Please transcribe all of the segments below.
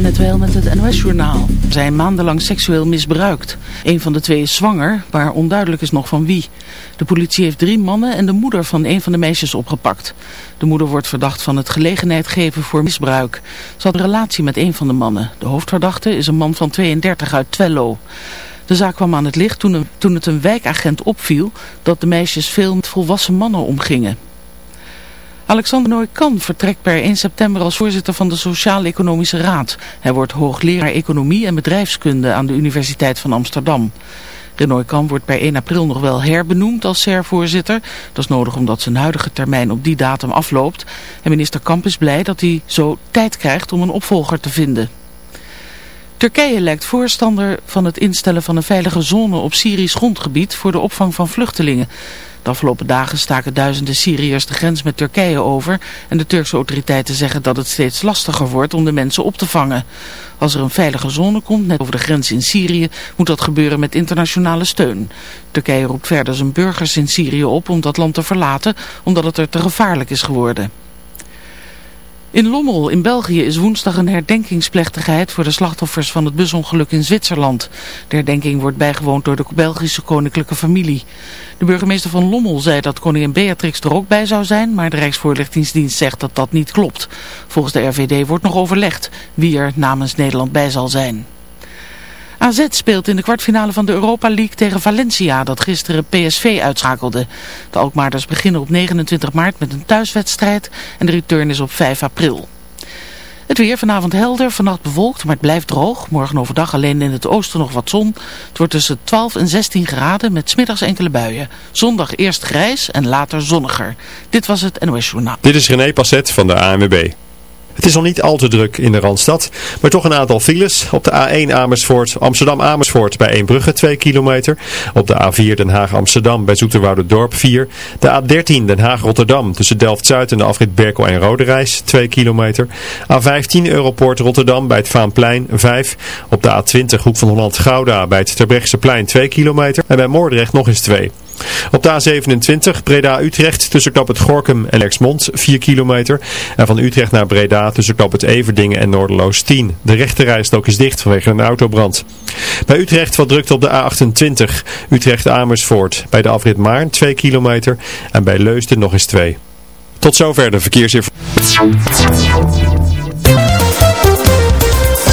net wel met het NOS-journaal. zijn maandenlang seksueel misbruikt. Een van de twee is zwanger, maar onduidelijk is nog van wie. De politie heeft drie mannen en de moeder van een van de meisjes opgepakt. De moeder wordt verdacht van het gelegenheid geven voor misbruik. Ze had een relatie met een van de mannen. De hoofdverdachte is een man van 32 uit Twello. De zaak kwam aan het licht toen, toen het een wijkagent opviel dat de meisjes veel met volwassen mannen omgingen. Alexander Nooy-Kan vertrekt per 1 september als voorzitter van de Sociaal-Economische Raad. Hij wordt hoogleraar Economie en Bedrijfskunde aan de Universiteit van Amsterdam. Renoy Kan wordt per 1 april nog wel herbenoemd als SER-voorzitter. Dat is nodig omdat zijn huidige termijn op die datum afloopt. En minister Kamp is blij dat hij zo tijd krijgt om een opvolger te vinden. Turkije lijkt voorstander van het instellen van een veilige zone op Syrisch grondgebied voor de opvang van vluchtelingen. De afgelopen dagen staken duizenden Syriërs de grens met Turkije over en de Turkse autoriteiten zeggen dat het steeds lastiger wordt om de mensen op te vangen. Als er een veilige zone komt, net over de grens in Syrië, moet dat gebeuren met internationale steun. Turkije roept verder zijn burgers in Syrië op om dat land te verlaten omdat het er te gevaarlijk is geworden. In Lommel in België is woensdag een herdenkingsplechtigheid voor de slachtoffers van het busongeluk in Zwitserland. De herdenking wordt bijgewoond door de Belgische koninklijke familie. De burgemeester van Lommel zei dat koningin Beatrix er ook bij zou zijn, maar de Rijksvoorlichtingsdienst zegt dat dat niet klopt. Volgens de RVD wordt nog overlegd wie er namens Nederland bij zal zijn. AZ speelt in de kwartfinale van de Europa League tegen Valencia, dat gisteren PSV uitschakelde. De Alkmaarders beginnen op 29 maart met een thuiswedstrijd en de return is op 5 april. Het weer vanavond helder, vannacht bewolkt, maar het blijft droog. Morgen overdag alleen in het oosten nog wat zon. Het wordt tussen 12 en 16 graden met smiddags enkele buien. Zondag eerst grijs en later zonniger. Dit was het NOS Journaal. Dit is René Passet van de ANWB. Het is al niet al te druk in de Randstad, maar toch een aantal files. Op de A1 Amersfoort, Amsterdam-Amersfoort bij Eembrugge 2 kilometer. Op de A4 Den Haag-Amsterdam bij Dorp 4. De A13 Den Haag-Rotterdam tussen Delft-Zuid en de afrit Berkel en Roderijs 2 kilometer. A15 Europoort Rotterdam bij het Vaanplein 5. Op de A20 Hoek van Holland-Gouda bij het Terbrechtseplein 2 kilometer. En bij Moordrecht nog eens 2. Op de A27 Breda-Utrecht tussen knap het Gorkum en Lexmond 4 kilometer. En van Utrecht naar Breda tussen knap het Everdingen en Noorderloos 10. De rechterrijstok is dicht vanwege een autobrand. Bij Utrecht wat drukt op de A28 Utrecht-Amersfoort. Bij de afrit Maarn 2 kilometer en bij Leusden nog eens 2. Tot zover de verkeersinformatie.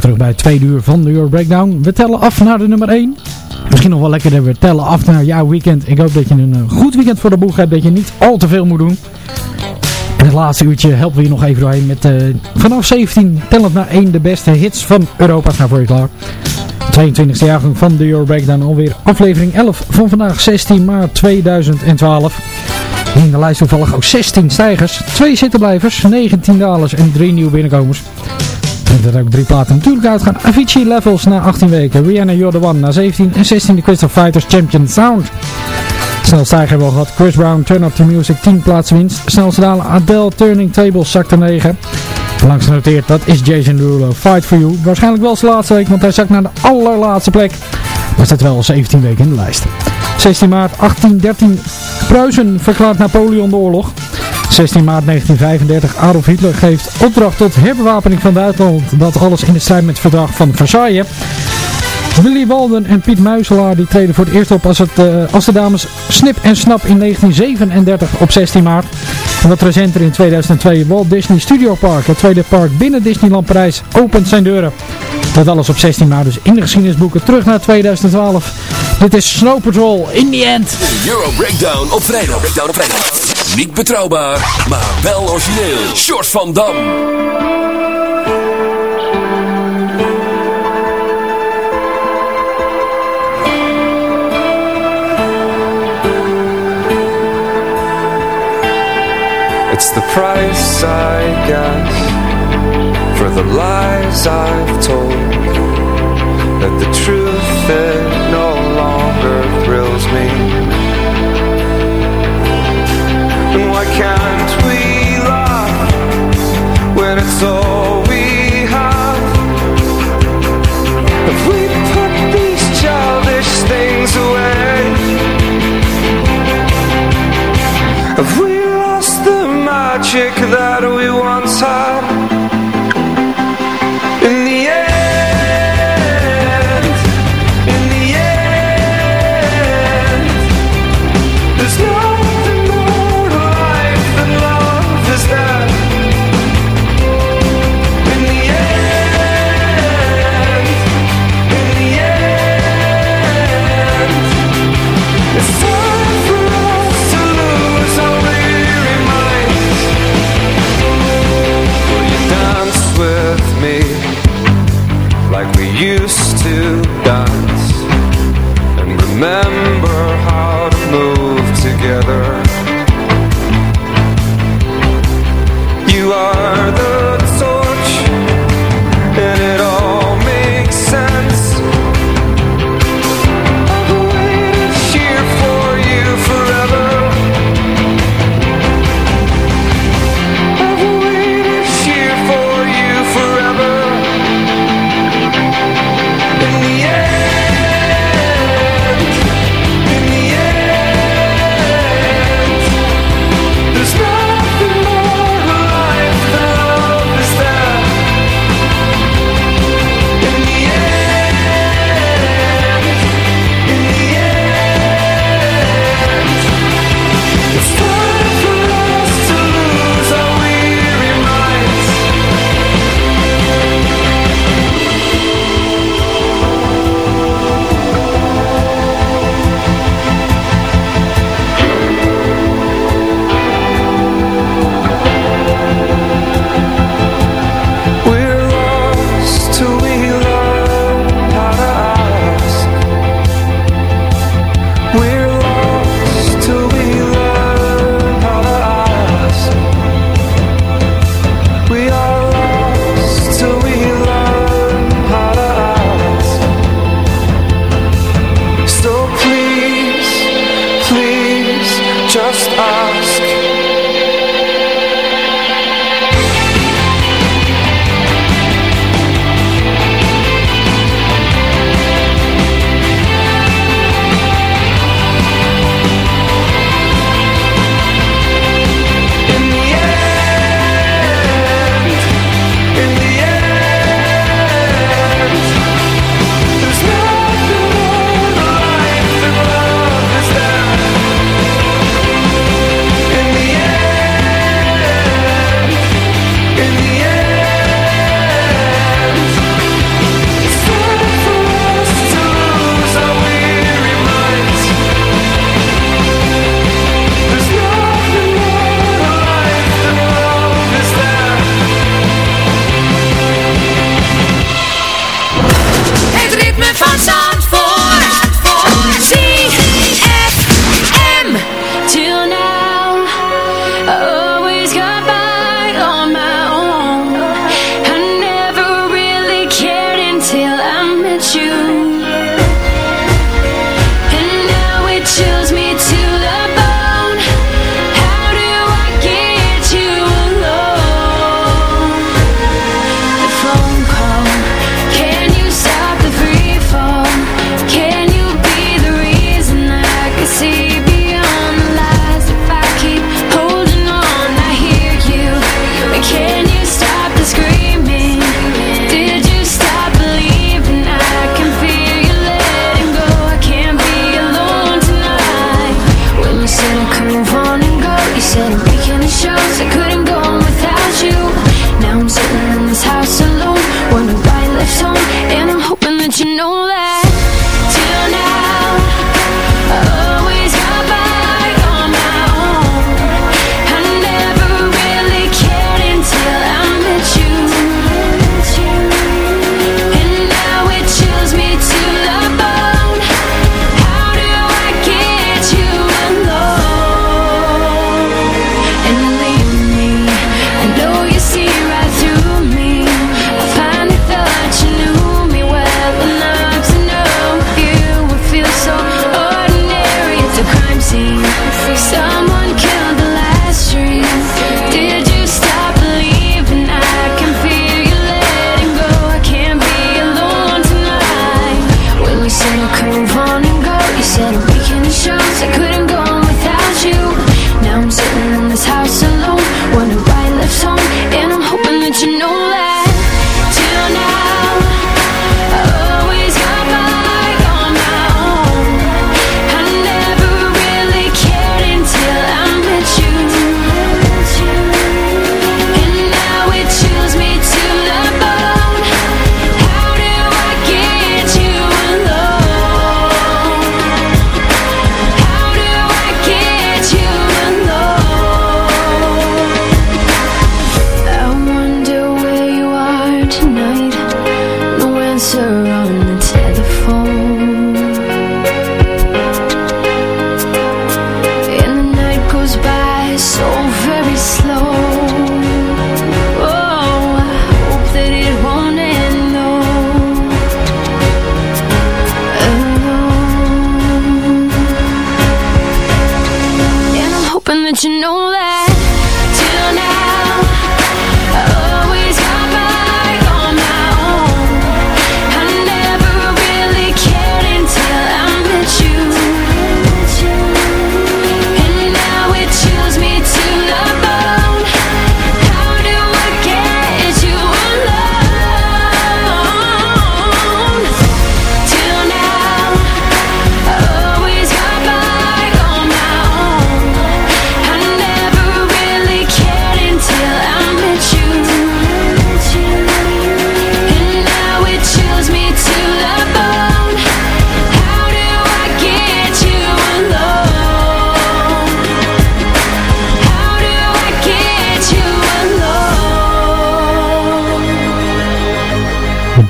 Terug bij het tweede uur van de Euro Breakdown. We tellen af naar de nummer 1. Misschien nog wel lekkerder, we tellen af naar jouw weekend. Ik hoop dat je een eh, goed weekend voor de boeg hebt, dat je niet al te veel moet doen. En het laatste uurtje helpen we je nog even doorheen met uh, vanaf 17 tellend naar 1 de beste hits van Europa. Staan voor je klaar. 22e jaargang van de Euro Breakdown alweer aflevering 11 van vandaag 16 maart 2012. In de lijst toevallig ook 16 stijgers, 2 zittenblijvers, 19 dalers en 3 nieuwe binnenkomers. En dat ook drie platen natuurlijk uitgaan. Avicii Levels na 18 weken. Rihanna You're the One na 17. En 16 de Crystal Fighters Champion Sound. Snelste hebben we al gehad. Chris Brown, Turn Up The Music, 10 plaatsen winst. Snelste dalen Adele, Turning Tables, zakte 9. Langs genoteerd, dat is Jason Derulo, Fight For You. Waarschijnlijk wel zijn laatste week, want hij zakt naar de allerlaatste plek. Maar zit wel al 17 weken in de lijst. 16 maart 1813. Pruisen verklaart Napoleon de oorlog. 16 maart 1935. Adolf Hitler geeft opdracht tot herbewapening van Duitsland. Dat alles in de strijd met het verdrag van Versailles. Willy Walden en Piet Muiselaar die treden voor het eerst op als, het, als de dames Snip en Snap in 1937 op 16 maart. En wat recenter in 2002 Walt Disney Studio Park, het tweede park binnen Disneyland Parijs, opent zijn deuren. Dat alles op 16 maart, dus in de geschiedenisboeken terug naar 2012. Dit is Snow Patrol, in the end. Euro Breakdown op vrijdag. Breakdown op vrijdag. Niet betrouwbaar, maar wel origineel. Short van Dam. It's the price, I guess, for the lies I've told. That the truth, it no longer thrills me. It's all we have? If we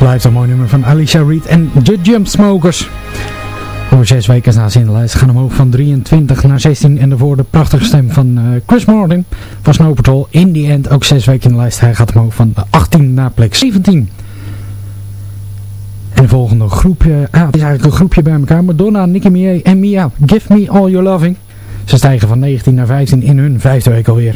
blijft een mooi nummer van Alicia Reed en The Jumpsmokers. Voor zes weken na ze in de lijst gaan omhoog van 23 naar 16. En daarvoor de prachtige stem van eh, Chris Martin van Snow Patrol. In die end ook zes weken in de lijst. Hij gaat omhoog van 18 naar plek 17. En de volgende groepje, ah, het is eigenlijk een groepje bij elkaar. Madonna, Nicki Minaj en Mia, Give Me All Your Loving. Ze stijgen van 19 naar 15 in hun vijfde week alweer.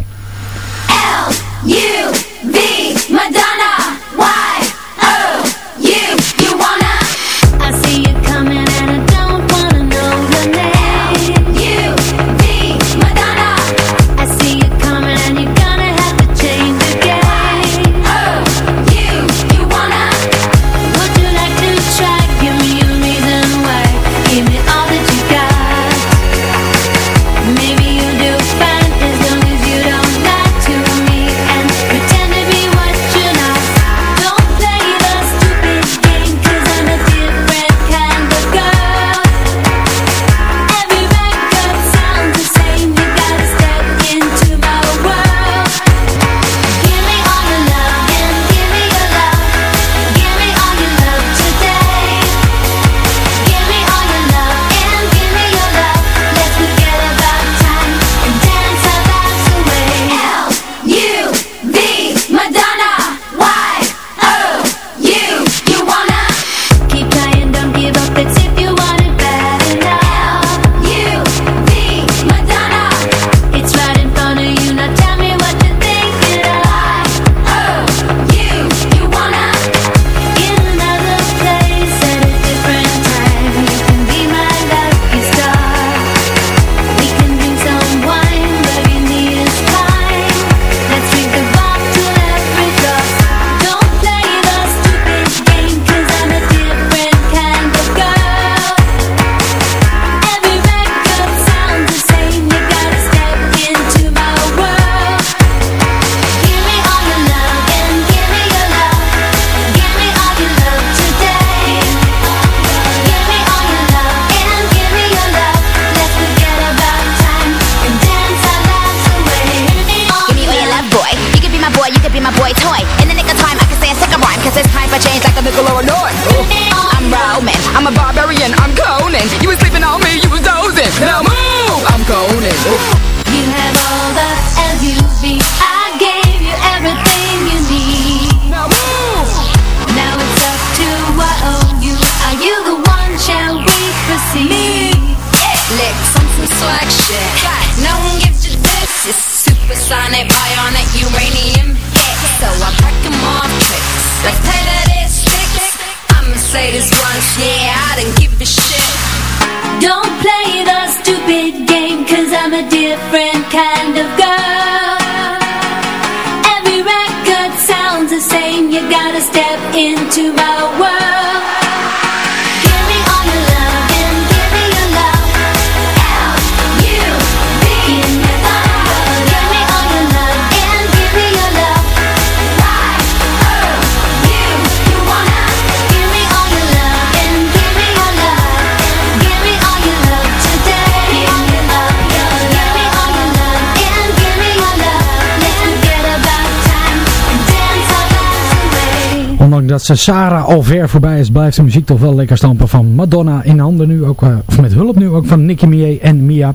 Ondanks dat ze Sarah al ver voorbij is, blijft de muziek toch wel lekker stampen van Madonna in handen nu ook, eh, of met hulp nu ook van Nicki Minaj en Mia.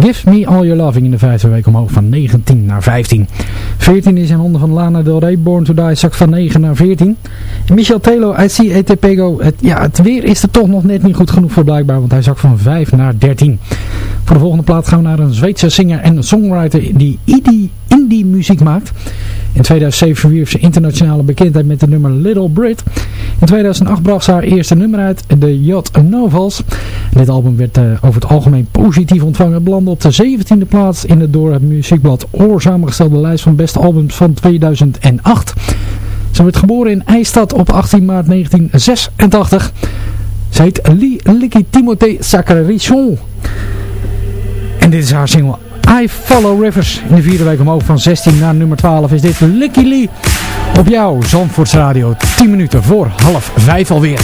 Give Me All Your Loving in de vijfde week omhoog van 19 naar 15. 14 is in handen van Lana Del Rey, Born to Die, zak van 9 naar 14. En Michel Telo C.A.T. Pego, het, ja, het weer is er toch nog net niet goed genoeg voor blijkbaar, want hij zak van 5 naar 13. Voor de volgende plaat gaan we naar een Zweedse singer en songwriter die indie, indie muziek maakt. In 2007 verwierf ze internationale bekendheid met de nummer Little Brit. In 2008 bracht ze haar eerste nummer uit, de Yacht Novels. Dit album werd eh, over het algemeen positief ontvangen. Het belandde op de 17e plaats in de door het muziekblad Oor samengestelde lijst van beste albums van 2008. Ze werd geboren in IJstad op 18 maart 1986. Ze heet Lee Licky Timothée Sacrarichon. En dit is haar single I Follow Rivers. In de vierde week omhoog van 16 naar nummer 12 is dit Licky Lee op jou, Zandvoorts Radio. 10 minuten voor half 5 alweer.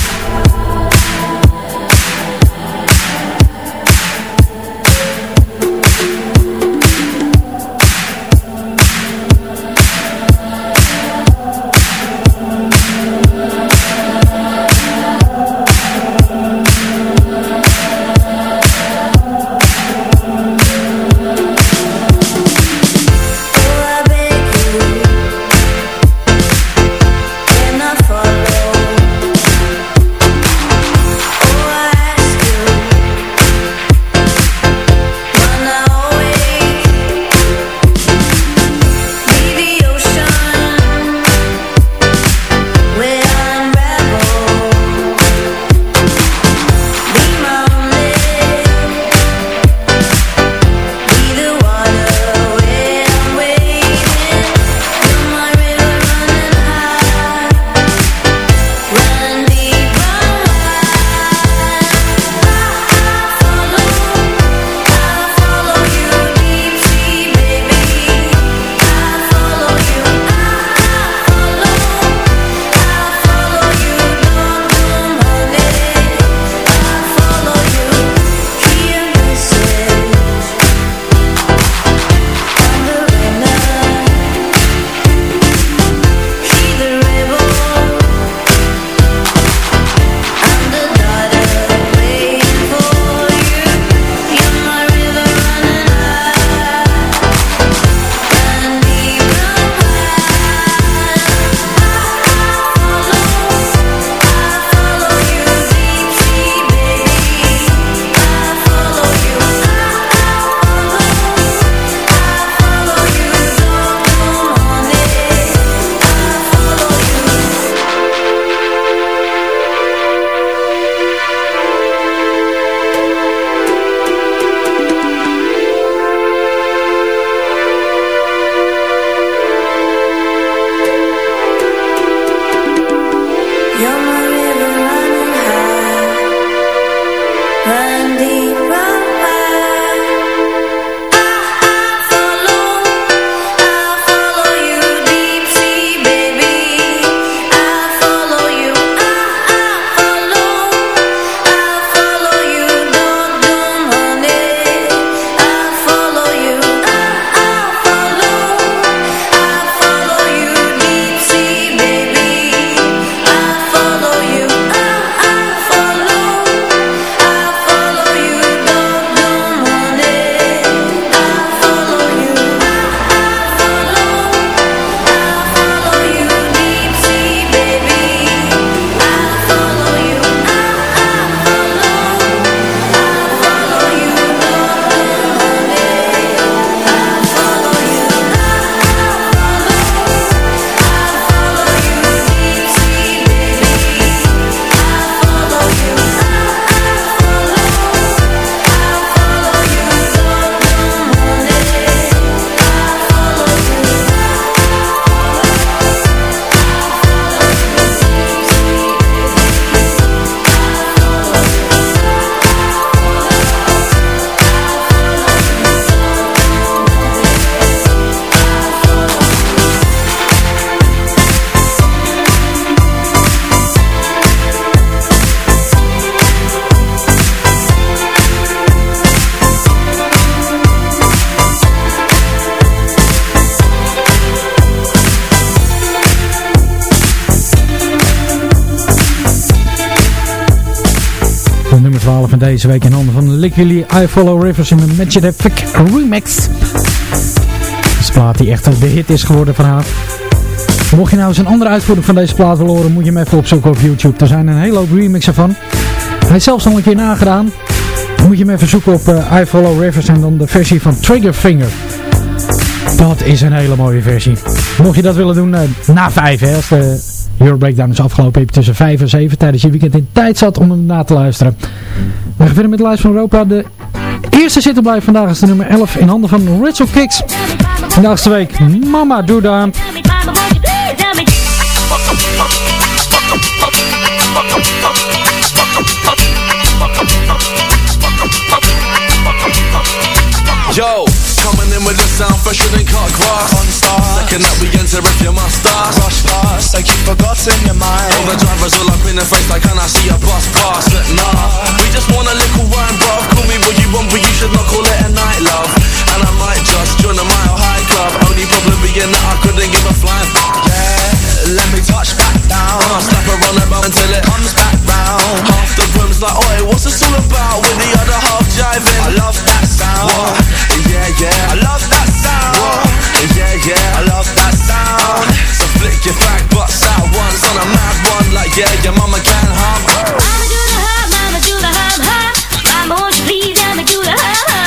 Liquidly I Follow Rivers in de Magic Epic Remix. Een plaat die echt de hit is geworden van haar. Mocht je nou eens een andere uitvoering van deze plaat willen horen, moet je hem even opzoeken op YouTube. Er zijn een hele hoop remixen van. Hij is zelfs al een keer nagedaan. Moet je hem even zoeken op uh, I Follow Rivers en dan de versie van Triggerfinger. Dat is een hele mooie versie. Mocht je dat willen doen, uh, na 5 hè, als de Euro Breakdown is afgelopen, je tussen 5 en 7 tijdens je weekend in tijd zat om hem na te luisteren. We gaan verder met de lijst van Europa. De eerste zitten blijft vandaag is de nummer 11 in handen van Ritual Kicks. Vandaag de week Mama Doe Down. Yo, with the sound fresher than cut grass. On stars, second up we enter if you must start. Rush past, like you've forgotten your mind. All the drivers all up in the face, like can I see a bus pass? But nah, we just want a little wine, bruv. Call me what you want, but you should not call it a night, love. And I might just join a mile high club. Only problem being that I couldn't give a flying. Yeah, let me touch back down. I'll slap her on the bum until it comes back round. Half the room's like, oi, what's this all about? With the other half jiving. I love that sound. What? Yeah, yeah. I love that sound. What? Yeah, yeah. I love that sound. So flick your back butts out once on a mad one. Like, yeah, your mama can't hum. Mama do the hum, mama do the hum, hum. Mama, won't you please me do the hum, hum.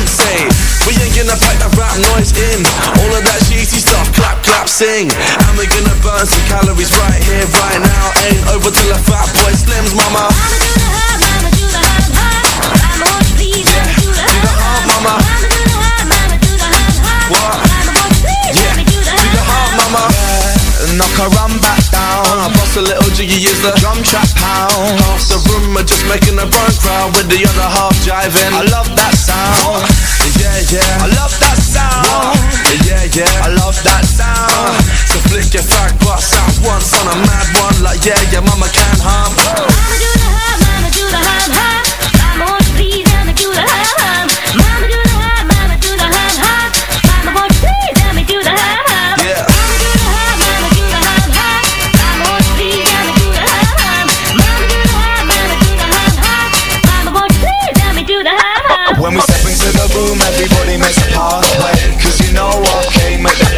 Beyonce. We ain't gonna pack that rap noise in. All of that cheesy stuff, clap, clap, sing. And we're gonna burn some calories right here, right now. Ain't over till a fat boy slims, mama. Mama do the hum, mama do the hum, hum. Mama, won't you please let me do the hum, hum. mama. Mama do the hum, mama do the hum, hum. What? Mama, won't you please let me do the hum, hum. mama. Knock her run back down. A little jiggy is the Drum trap pound. Half the room are just making a burn crowd with the other half jiving. I love that sound. Yeah, yeah. I love that sound. Yeah, yeah. I love that sound. So flick your fag butts out once on a mad one, like yeah, your mama can hum. Mama do the hum, mama do the hum, hum.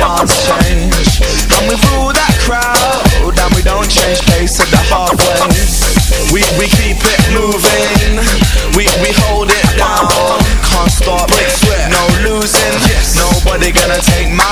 Make change. And we rule that crowd, and we don't change pace at the halfway. We we keep it moving. We we hold it down. Can't stop, sweat. no losing. Nobody gonna take my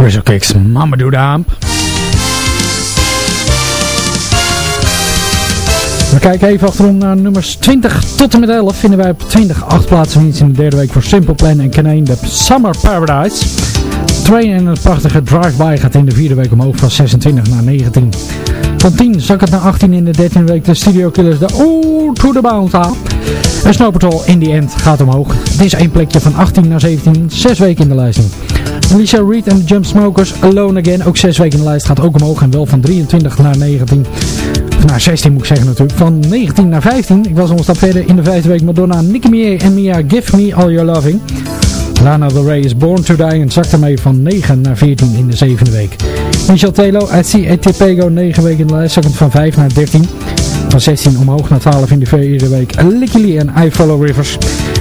Rizzo Kicks, Mama Doe de Hamp. We kijken even achterom naar nummers 20 tot en met 11. Vinden wij op 20 acht plaatsen winst in de derde week voor Simple Plan en Canaan de Summer Paradise. Train en een prachtige drive-by gaat in de vierde week omhoog van 26 naar 19. Van 10 zak het naar 18 in de 13e week. De Studio Killers de Old to the Bounce aan. En Snow Patrol in the End gaat omhoog. Het is één plekje van 18 naar 17. Zes weken in de lijst. Alicia Reed en Jump Smokers Alone Again. Ook zes weken in de lijst. Gaat ook omhoog. En wel van 23 naar 19. Of naar 16 moet ik zeggen natuurlijk. Van 19 naar 15. Ik was al een stap verder in de vijfde week. Madonna, Nicki Minaj en Mia Give Me All Your Loving. Lana Del Rey is Born to Die en zakt ermee van 9 naar 14 in de zevende week. Michel Telo, See Etipego, 9 weken in de lijst, zakkend van 5 naar 13. Van 16 omhoog naar 12 in de vierde week. Licky Lee en I Follow Rivers.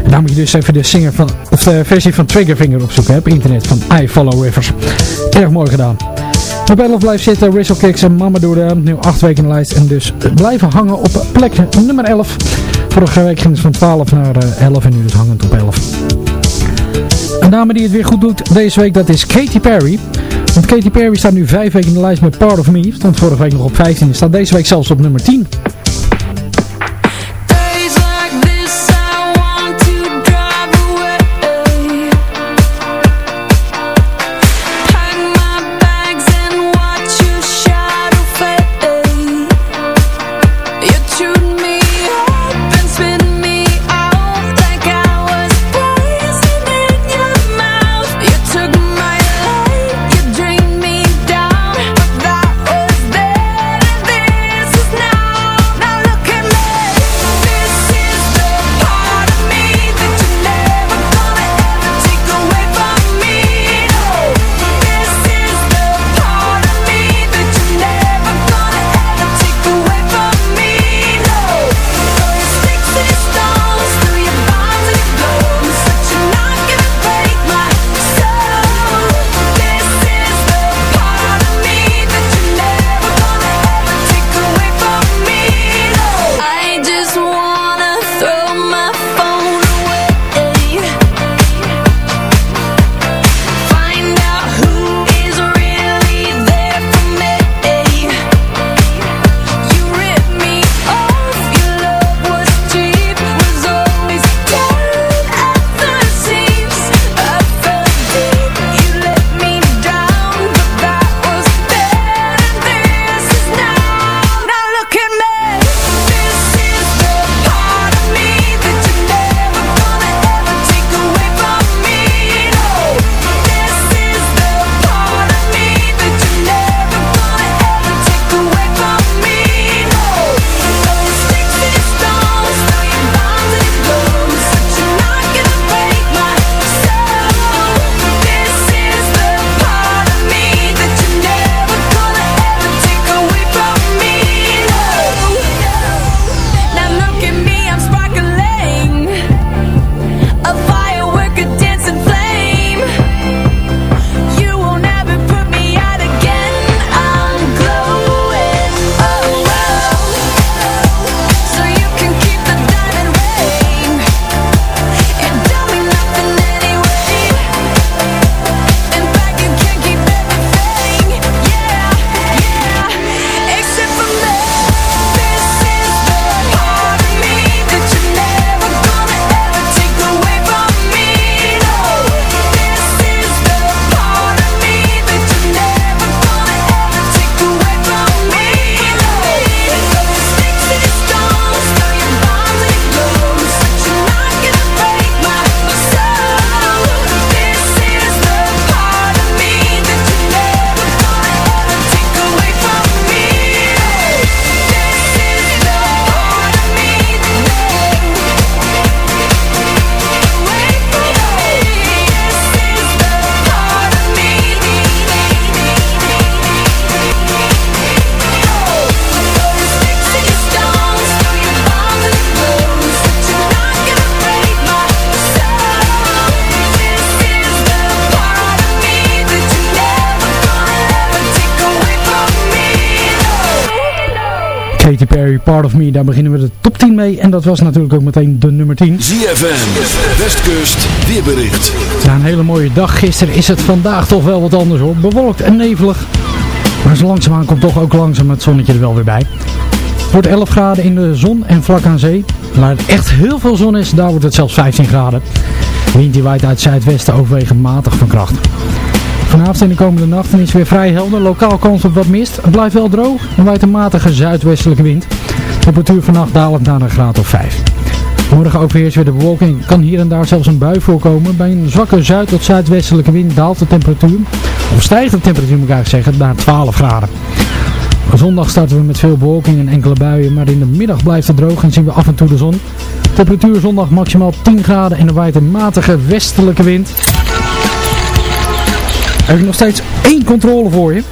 Daar moet je dus even de, singer van, of de versie van Triggerfinger opzoeken hè, op internet van I Follow Rivers. Erg mooi gedaan. Op 11 blijft zitten Whistle Kicks en Mama Doede. Nu 8 weken in de lijst en dus blijven hangen op plek nummer 11. Vorige week ging het van 12 naar eh, 11 en nu dus hangend op 11. Een dame die het weer goed doet deze week, dat is Katy Perry. Want Katy Perry staat nu 5 weken in de lijst met Part of Me. Stond vorige week nog op 15. Staat deze week zelfs op nummer 10. Part of Me, daar beginnen we de top 10 mee. En dat was natuurlijk ook meteen de nummer 10. ZFM, Westkust, weerbericht. Na een hele mooie dag gisteren is het vandaag toch wel wat anders hoor. Bewolkt en nevelig. Maar zo langzaamaan komt toch ook langzaam het zonnetje er wel weer bij. Het wordt 11 graden in de zon en vlak aan zee. Waar het echt heel veel zon is, daar wordt het zelfs 15 graden. Wind die waait uit zuidwesten overwegend matig van kracht. Vanavond en de komende nachten is het weer vrij helder. Lokaal kans op wat mist. Het blijft wel droog en waait een matige zuidwestelijke wind. Temperatuur vannacht dalend naar een graad of 5. Morgen overheerst weer de bewolking. Kan hier en daar zelfs een bui voorkomen. Bij een zwakke zuid- tot zuidwestelijke wind daalt de temperatuur. Of stijgt de temperatuur moet ik eigenlijk zeggen naar 12 graden. Zondag starten we met veel bewolking en enkele buien. Maar in de middag blijft het droog en zien we af en toe de zon. Temperatuur zondag maximaal 10 graden en er waait een matige westelijke wind. Heb ik nog steeds één controle voor je.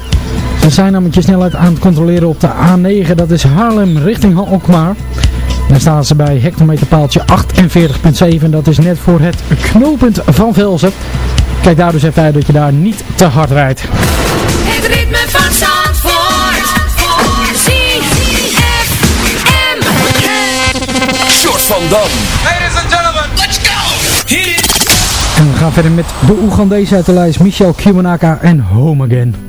We zijn namelijk je snelheid aan het controleren op de A9. Dat is Haarlem richting Alkmaar. Daar staan ze bij hectometerpaaltje 48.7. Dat is net voor het knooppunt van Velzen. Kijk daar dus even uit dat je daar niet te hard rijdt. Het ritme van Zandvoort. ZFM. Short van Dam. Ladies and gentlemen, let's go! Hit it! En we gaan verder met de Oegandese uit de lijst Michel Kimonaka en Home Again.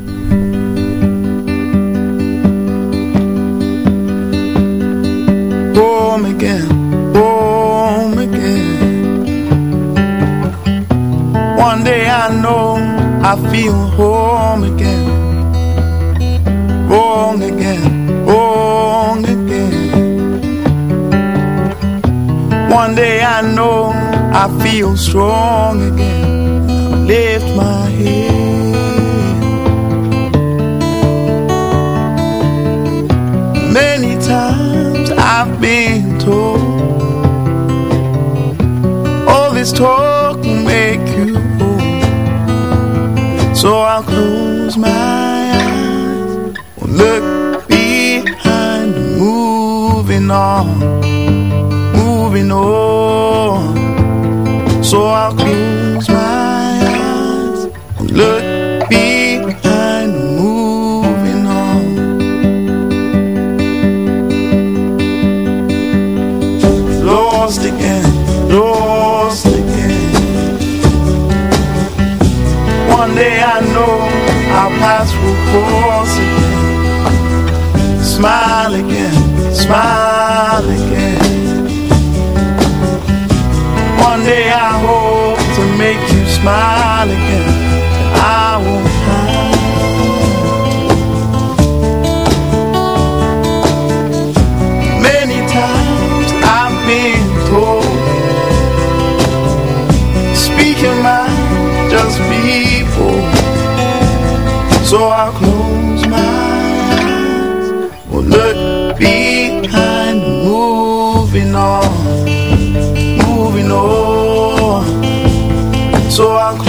Home again, home again. One day I know I feel home again, wrong again, wrong again. One day I know I feel strong again. Lift my head. Many times I've been told all this talk will make you old. So I'll close my eyes, will look behind, moving on, moving on. So I'll close my eyes, will look our paths will cross again. Smile again, smile again. One day I hope to make you smile again. So I'll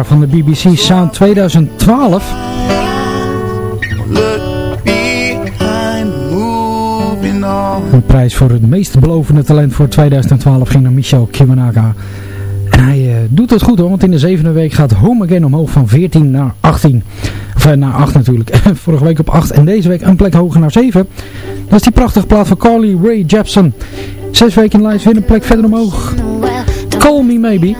Van de BBC Sound 2012. Look behind, moving on. Een prijs voor het meest belovende talent voor 2012 ging naar Michel Kimonaka. En hij eh, doet het goed hoor, want in de zevende week gaat Home Again omhoog van 14 naar 18. Of eh, naar 8 natuurlijk. Vorige week op 8 en deze week een plek hoger naar 7. Dat is die prachtige plaat van Carly Ray Jepsen. Zes weken in lijst, weer een plek verder omhoog. Call Me Maybe.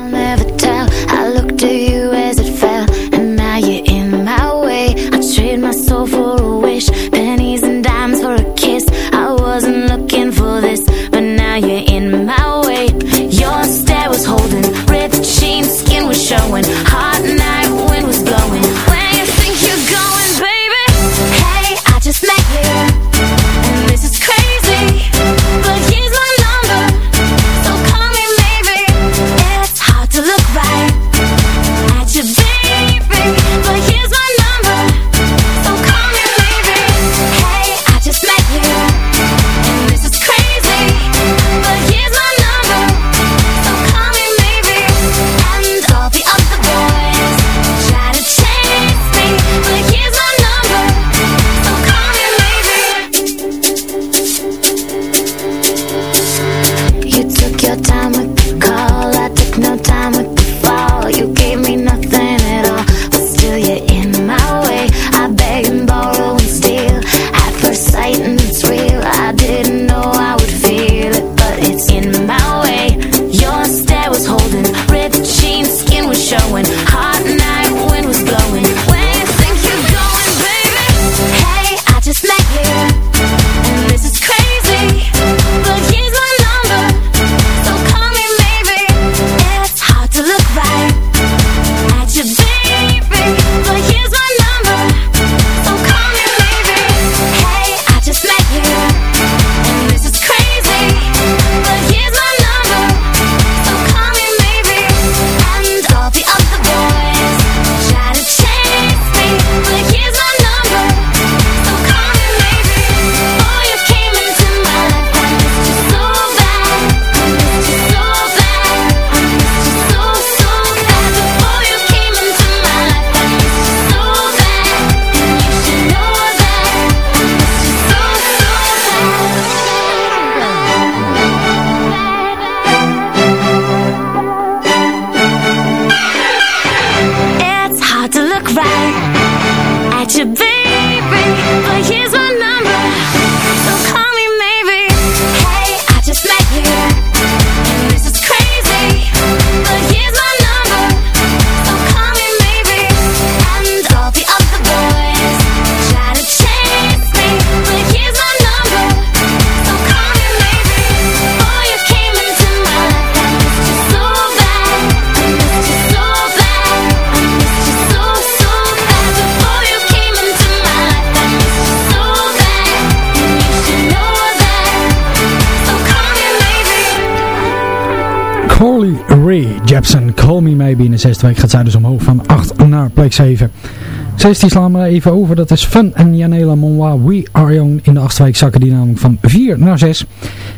16 slaan we even over, dat is Fun en Janela Monwa. We Are Young. In de achtste week zakken die namelijk van 4 naar 6.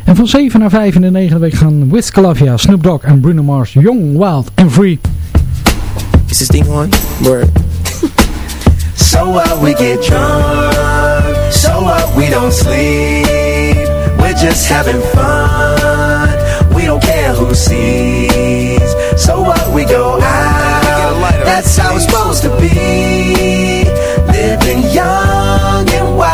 En van 7 naar 5 in de negende week gaan Wiz Khalifa, Snoop Dogg en Bruno Mars. Young, Wild and Free. Is this thing on? Word. So what we get drunk, so what we don't sleep. We're just having fun. We don't care who sees. So what we go out, that's how it's supposed to be. Living young and wild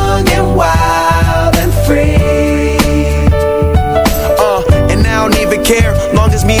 Long as me and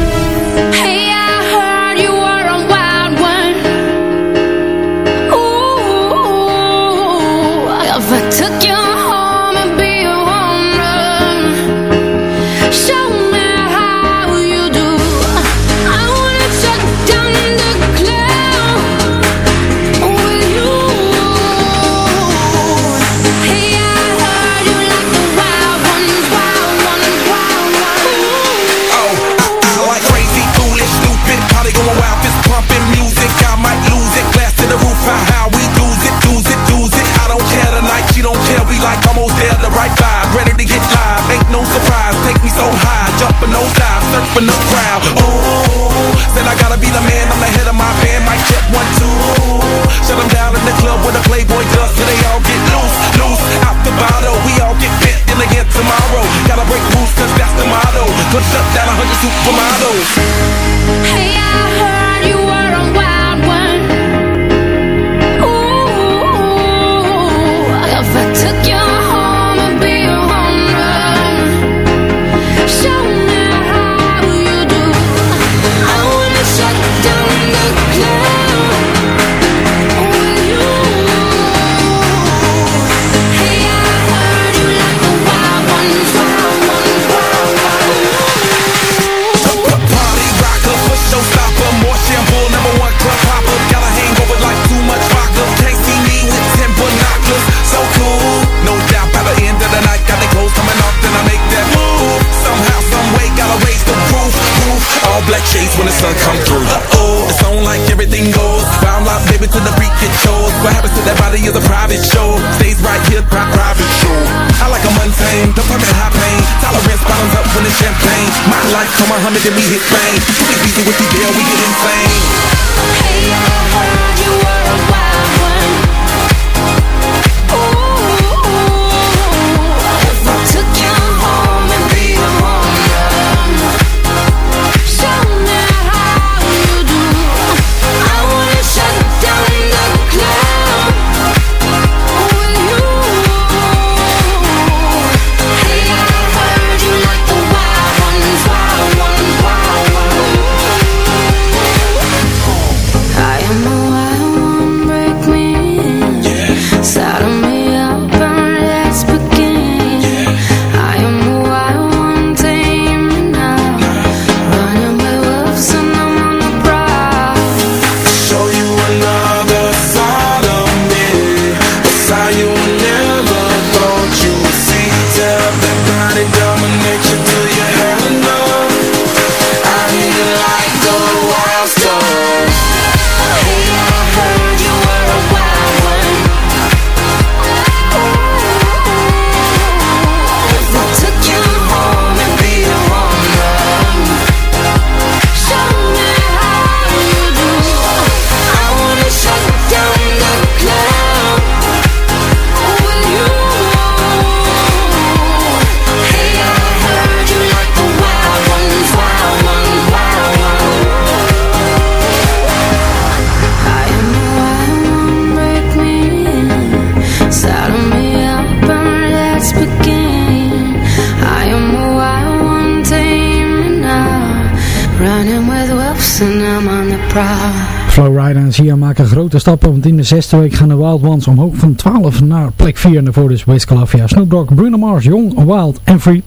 zesde week gaan de Wild Ones omhoog van 12 naar plek 4. En daarvoor dus Wiz Calafia, Snoop Dogg, Bruno Mars, Jong, Wild en Free.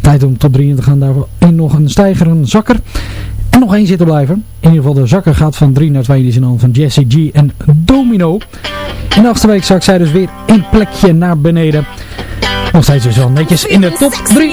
Tijd om top 3 in te gaan. Daarin nog een stijger, zakker. En nog één zitten blijven. In ieder geval de zakker gaat van 3 naar 2. Die is in handen van Jesse G en Domino. In de achtste week zak zij dus weer een plekje naar beneden. Nog steeds dus wel netjes in de top 3.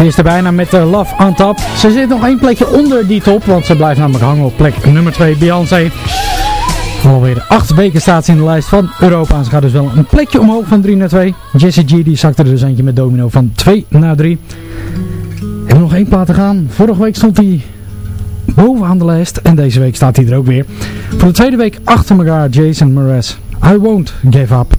Ze is er bijna met de Love on top. Ze zit nog één plekje onder die top, want ze blijft namelijk hangen op plek nummer 2, Beyoncé. Alweer acht weken staat ze in de lijst van Europa. Ze gaat dus wel een plekje omhoog van 3 naar 2. Jessie G die zakte er dus eentje met domino van 2 naar 3. Hebben we nog één plaat te gaan. Vorige week stond hij bovenaan de lijst. En deze week staat hij er ook weer. Voor de tweede week achter elkaar Jason Mraz. I won't give up.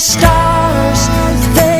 The stars,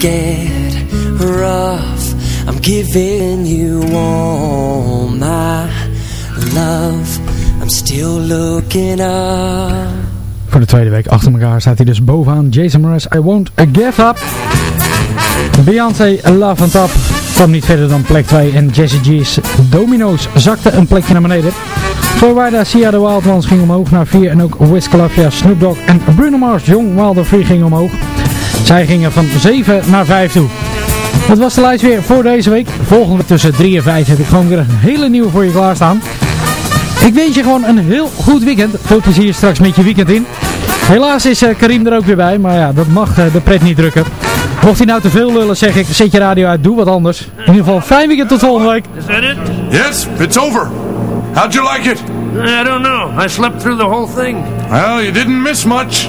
Get rough. I'm giving you all my love. I'm still looking up. Voor de tweede week achter elkaar staat hij dus bovenaan. Jason Mraz, I Won't Give Up. Beyoncé, Love on Top. kwam niet verder dan plek 2. En Jesse G's Domino's zakte een plekje naar beneden. Voorwaarde Sia de Wild Ones ging omhoog naar 4. En ook Wiz Snoop Dogg en Bruno Mars, Young Wilder 3 gingen omhoog. Zij gingen van 7 naar 5 toe. Dat was de lijst weer voor deze week. Volgende week tussen 3 en 5 heb ik gewoon weer een hele nieuwe voor je klaarstaan. Ik wens je gewoon een heel goed weekend. Veel plezier straks met je weekend in. Helaas is eh, Karim er ook weer bij, maar ja, dat mag eh, de pret niet drukken. Mocht hij nou te veel lullen, zeg ik, zet je radio uit, doe wat anders. In ieder geval, fijn weekend tot volgende week. Is that it? Yes, it's over. How'd you like it? I don't know. I slept through the whole thing. Well, you didn't miss much.